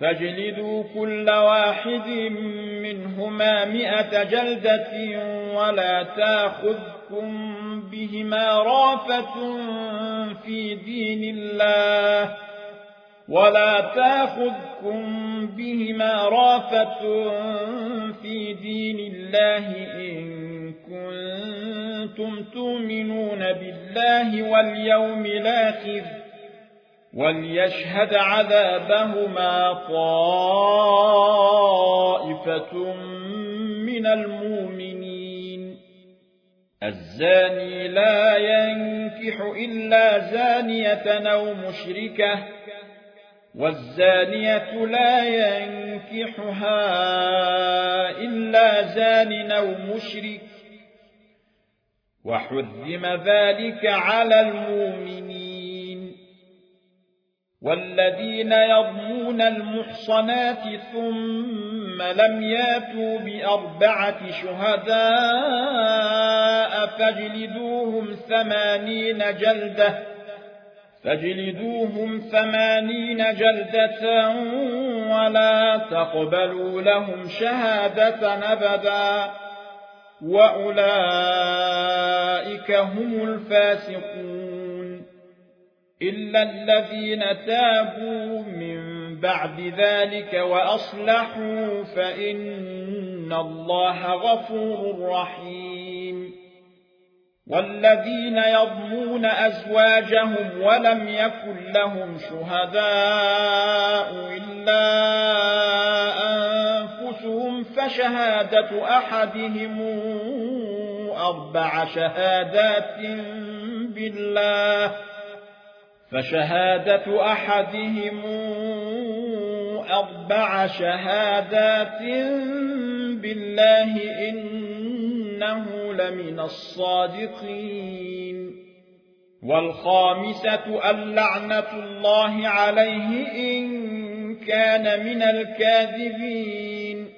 فاجلدوا كل واحد منهما مئة جلدة ولا تاخذكم بهما رافة في دين الله ولا تاخذكم بهما رافة في دين الله إن كنتم تؤمنون بالله واليوم الآخر وليشهد عذابهما طائفة من المؤمنين. الزاني لا ينكح إلا زانية أو مشركة والزانية لا ينكحها إلا زان أو مشرك. وحذم ذلك على المؤمنين. والذين يضمون المحصنات ثم لم ياتوا بأربعة شهداء فاجلدوهم ثمانين جلدة فاجلدوهم ثمانين جلدة ولا تقبلوا لهم شهادة أبدا وأولئك هم الفاسقون إلا الذين تابوا من بعد ذلك وأصلحوا فإن الله غفور رحيم والذين يضمون أزواجهم ولم يكن لهم شهداء إلا أنفسهم فشهادة أحدهم أربع شهادات بالله فشهادة أحدهم أربع شهادات بالله إنه لمن الصادقين. والخامسة اللعنة الله عليه إن كان من الكاذبين.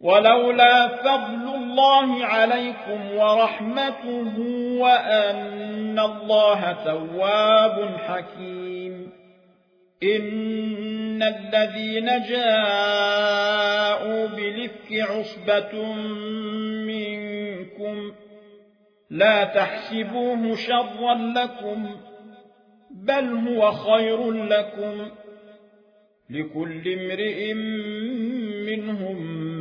ولولا فضل الله عليكم ورحمته وأن الله تواب حكيم. إن الذين جاءوا بلفك عصبة منكم لا تحسبوه شرا لكم بل هو خير لكم. لكل امرئ منهم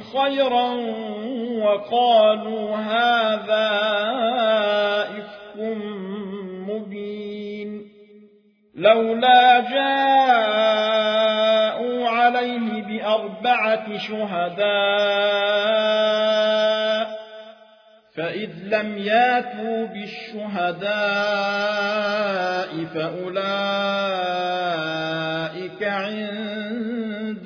خيرا وقالوا هذا إفك مبين. لولا جاءوا عليه بأربعة شهداء فإذ لم ياتوا بالشهداء فأولئك عند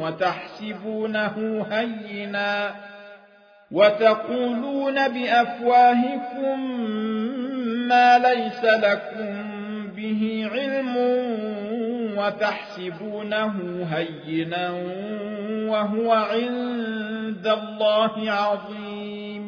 وتحسبونه هينا وتقولون بأفواهكم ما ليس لكم به علم وتحسبونه هينا وهو عند الله عظيم.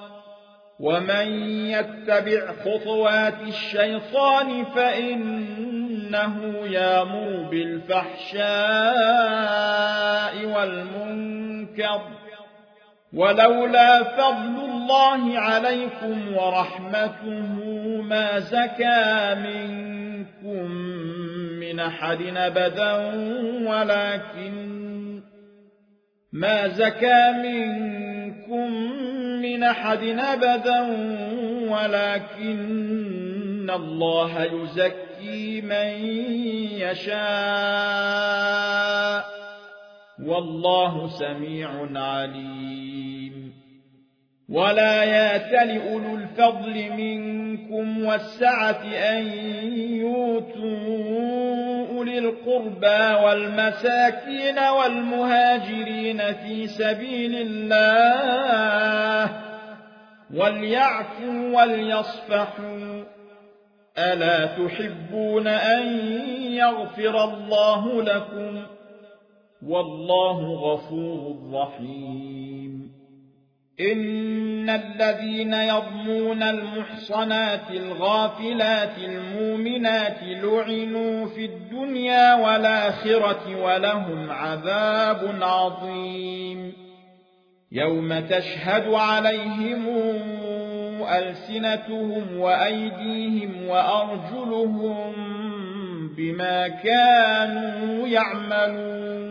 ومن يتبع خطوات الشيطان فإنه يامر بالفحشاء والمنكر ولولا فضل الله عليكم ورحمته ما زكى منكم من أحد أبدا ولكن ما زكى منكم من أحد أبدا ولكن الله يزكي من يشاء. والله سميع عليم. ولا ياتل أولو الفضل منكم والسعة أن يؤتوا أولي القربى والمساكين والمهاجرين في سبيل الله وليعفوا وليصفحوا ألا تحبون أن يغفر الله لكم والله غفور رحيم إن الذين يضمون المحصنات الغافلات المؤمنات لعنوا في الدنيا والآخرة ولهم عذاب عظيم يوم تشهد عليهم ألسنتهم وأيديهم وأرجلهم بما كانوا يعملون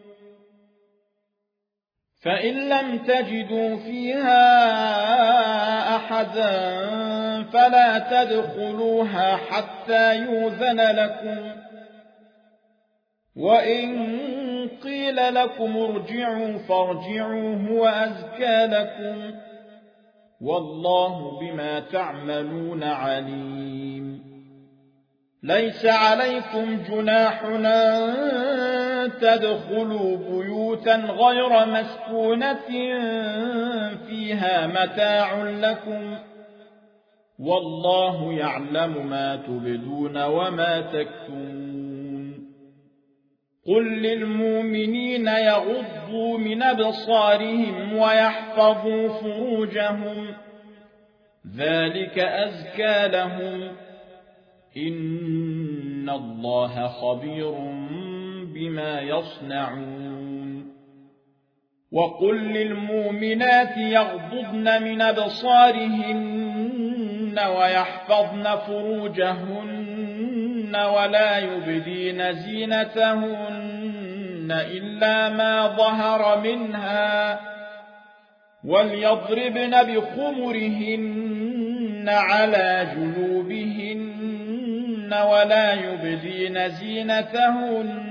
فإن لم تجدوا فيها أحدا فلا تدخلوها حتى يوذن لكم. وإن قيل لكم ارجعوا فارجعوا هو أزكى لكم. والله بما تعملون عليم. ليس عليكم جناح أن تدخلوا بيوتا غير مسكونة فيها متاع لكم والله يعلم ما تبدون وما تكتمون. قل للمؤمنين يغضوا من أبصارهم ويحفظوا فروجهم. ذلك أزكى لهم. إن الله خبير بما يصنعون. وقل للمؤمنات يغضضن من أبصارهن ويحفظن فروجهن ولا يبدين زينتهن إلا ما ظهر منها وليضربن بخمرهن على جنوبهن ولا يبدين زينتهن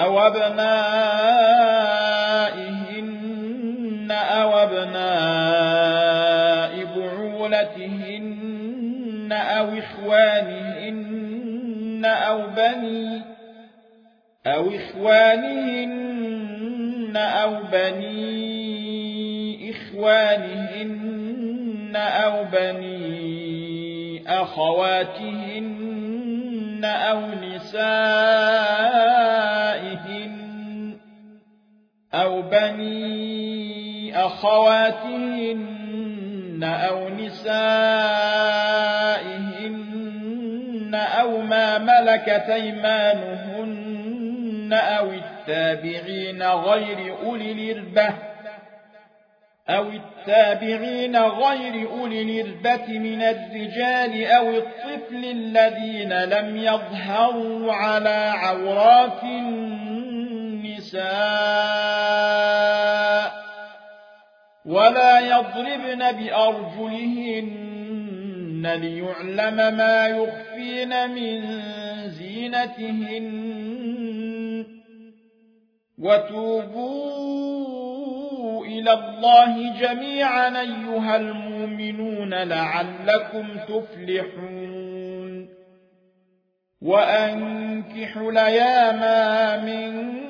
أو أبنائهن أو أبناء بعولتهن أو إخوانهن أو بني أو إخوانهن أو بني إخوانهن أو بني أخواتهن أو نسائهن أو بني أخواتهن أو نسائهن أو ما ملكت أيمانهن أو التابعين غير أولي الإربة أو التابعين غير أولي الإربة من الرجال أو الطفل الذين لم يظهروا على عورات النساء ولا يضربن بأرجلهن ليعلم ما يخفين من زينتهن وتوبوا إلى الله جميعا أيها المؤمنون لعلكم تفلحون وأنكحوا لياما منكم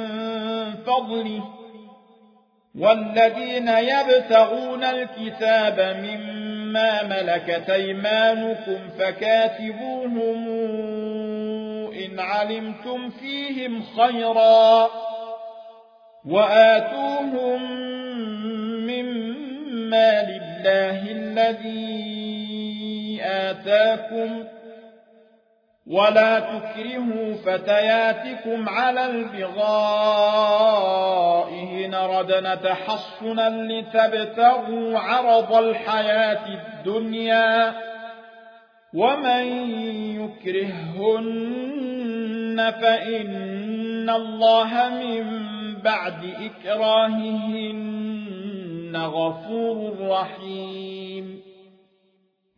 فضله والذين يبتغون الكتاب مما ملكت أيمانكم فكاتبوهم إن علمتم فيهم خيرا وآتوهم مما لله الذي آتاكم ولا تكرهوا فتياتكم على البغاء إن ردنا تحصنا لتبتغوا عرض الحياة الدنيا ومن يكرهن فإن الله من بعد إكراههن غفور رحيم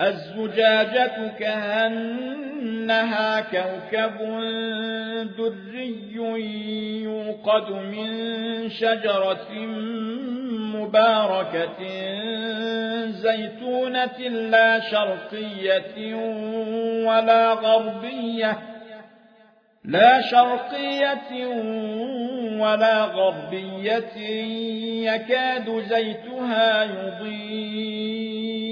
الزجاجة كأنها كوكب دري يوقد من شجرة مباركة زيتونة لا شرقية ولا غربية لا شرقية ولا غربية يكاد زيتها يضيء.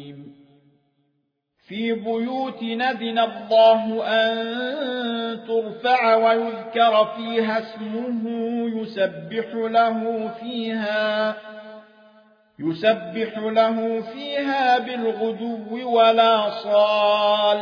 في بيوت نذن الله أن ترفع ويذكر فيها اسمه يسبح له فيها يسبح له فيها بالغدو ولا صال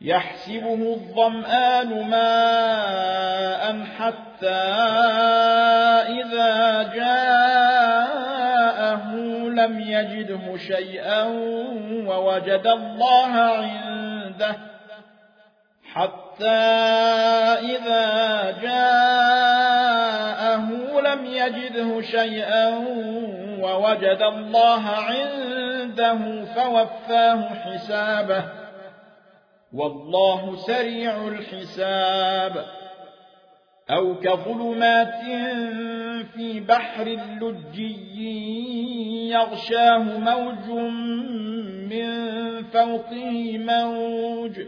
يحسبه الظمآن ماء حتى إذا جاءه لم يجده شيئا ووجد الله عنده حتى إذا جاءه لم يجده شيئا ووجد الله عنده فوفاه حسابه والله سريع الحساب. أو كظلمات في بحر اللجي يغشاه موج من فوقه موج.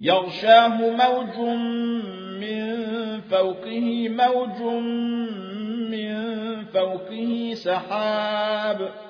يغشاه موج من فوقه موج من فوقه سحاب.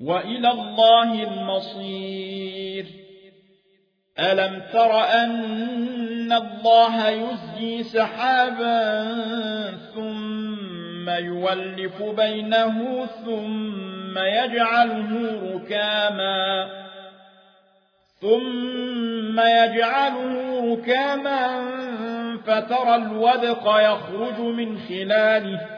وإلى الله المصير. ألم تر أن الله يزجي سحابا ثم يولف بينه ثم يجعله ركاما ثم يجعله ركاما فترى الودق يخرج من خلاله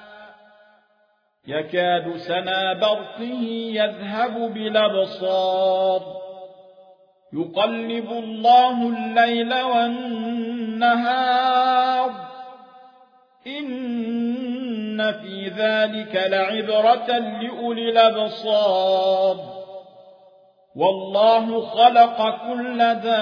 يكاد سنا برقه يذهب بالابصار يقلب الله الليل والنهار. إن في ذلك لعبرة لأولي الأبصار. والله خلق كل دابة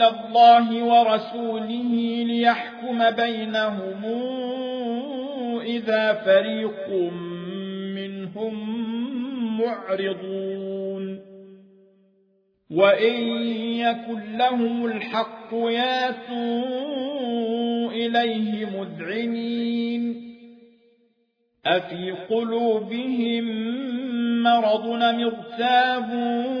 إلى الله ورسوله ليحكم بينهم إذا فريق منهم معرضون. وإن يكن لهم الحق ياتوا إليه مذعنين. أفي قلوبهم مرض مرتابوا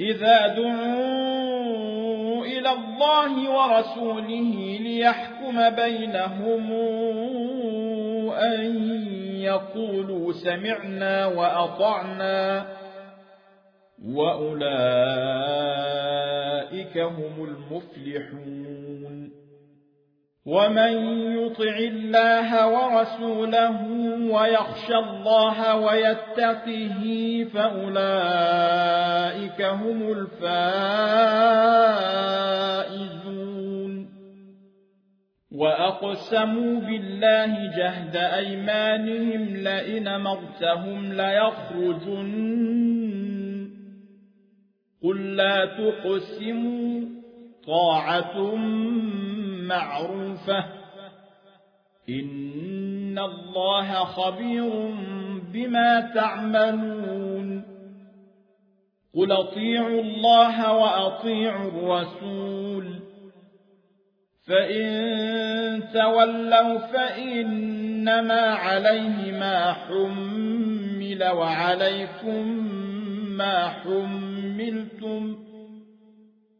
إذا دعوا إلى الله ورسوله ليحكم بينهم أن يقولوا سمعنا وأطعنا وأولئك هم المفلحون ومن يطع الله ورسوله ويخشى الله ويتقه فأولئك هم الفائزون وأقسموا بالله جهد أيمانهم لئن مرتهم ليخرجن قل لا تقسموا طاعة معروفة. إن الله خبير بما تعملون. قل أطيعوا الله وأطيعوا الرسول. فإن تولوا فإنما عليه ما حمل وعليكم ما حملتم.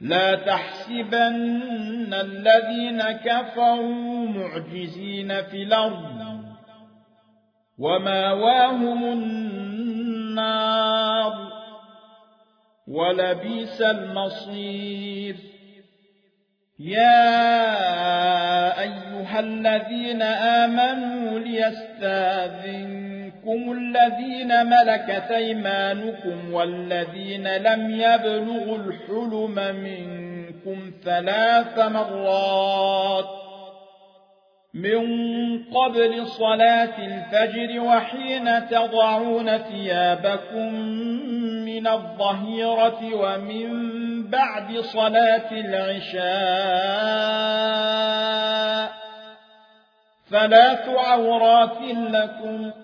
لا تحسبن الذين كفروا معجزين في الأرض. وما واهم النار. ولبيس المصير. يا أيها الذين آمنوا ليستاذنوا منكم الذين ملكت ايمانكم والذين لم يبلغوا الحلم منكم ثلاث مرات من قبل صلاة الفجر وحين تضعون ثيابكم من الظهيرة ومن بعد صلاة العشاء ثلاث عورات لكم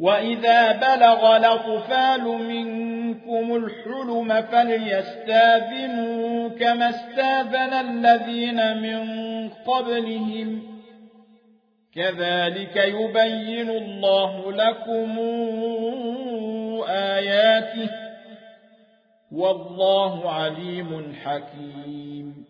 وإذا بلغ الأطفال منكم الحلم فليستاذنوا كما استاذن الذين من قبلهم كذلك يبين الله لكم آياته والله عليم حكيم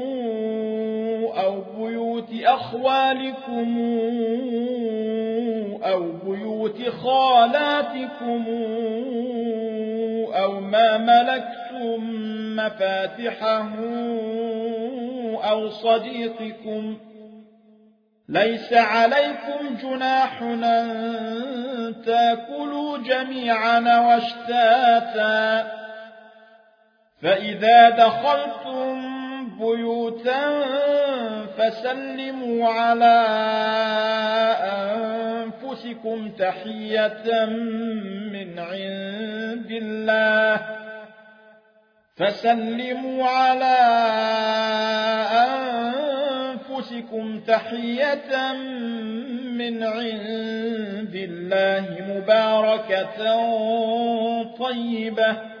أخوالكم أو بيوت خالاتكم أو ما ملكتم مفاتحه أو صديقكم ليس عليكم جناح أن تاكلوا جميعا واشتاتا فإذا دخلتم بيوتا فسلموا على أنفسكم تحية من عند الله. فسلموا على أنفسكم تحية من عند الله مباركة طيبة.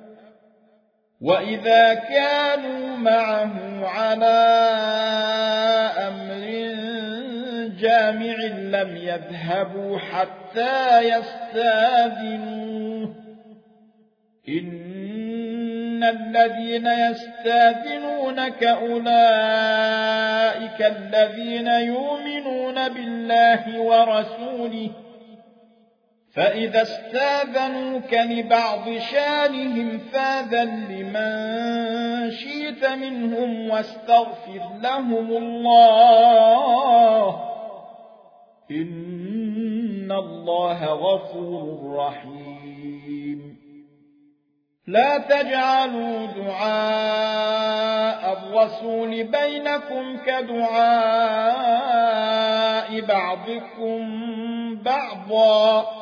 وإذا كانوا معه على أمر جامع لم يذهبوا حتى يستاذنوه إن الذين يستاذنونك أولئك الذين يؤمنون بالله ورسوله فإذا استاذنوك لبعض شانهم فاذن لمن شئت منهم واستغفر لهم الله إن الله غفور رحيم لا تجعلوا دعاء الرسول بينكم كدعاء بعضكم بعضا